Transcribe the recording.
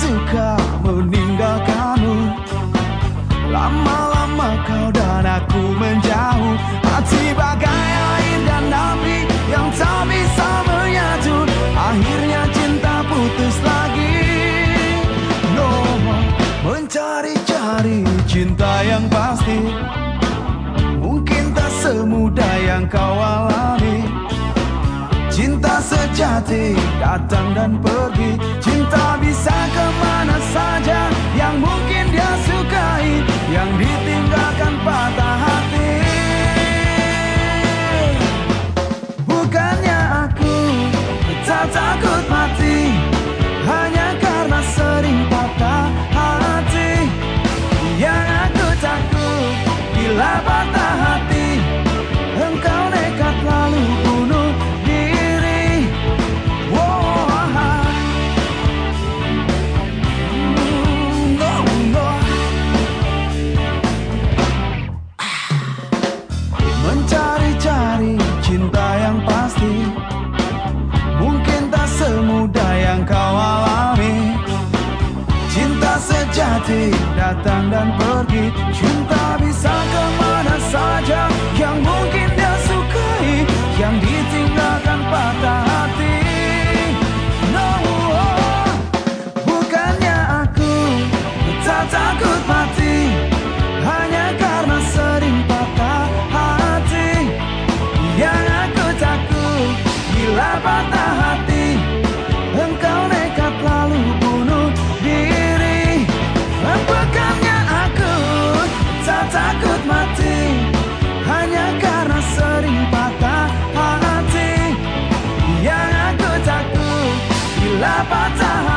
suka meninggalkanmu. Lama-lama kau dan aku menjauh. Hati bagai air dan api yang tak bisa menyatu. Akhirnya cinta putus lagi. No Mencari-cari cinta yang pasti. Mungkin tak semudah yang kau alami. Cinta se sejati datang dan pergi. Cinta bisa ke mana saja Yang mungkin dia sukai Yang ditinggalkan patah hati. Bukannya aku tak takut mati Hanya karena sering patah hati. Yang aku takut bila patah Cinta sejati datang dan pergi. Cinta bisa ke mana saja Yang mungkin dia sukai Yang ditinggalkan patah hati. No, bukannya aku tak takut mati Hanya karena sering patah hati. Yang aku takut bila patah hati takut mati. Hanya karena sering patah hati. Yang aku takut bila patah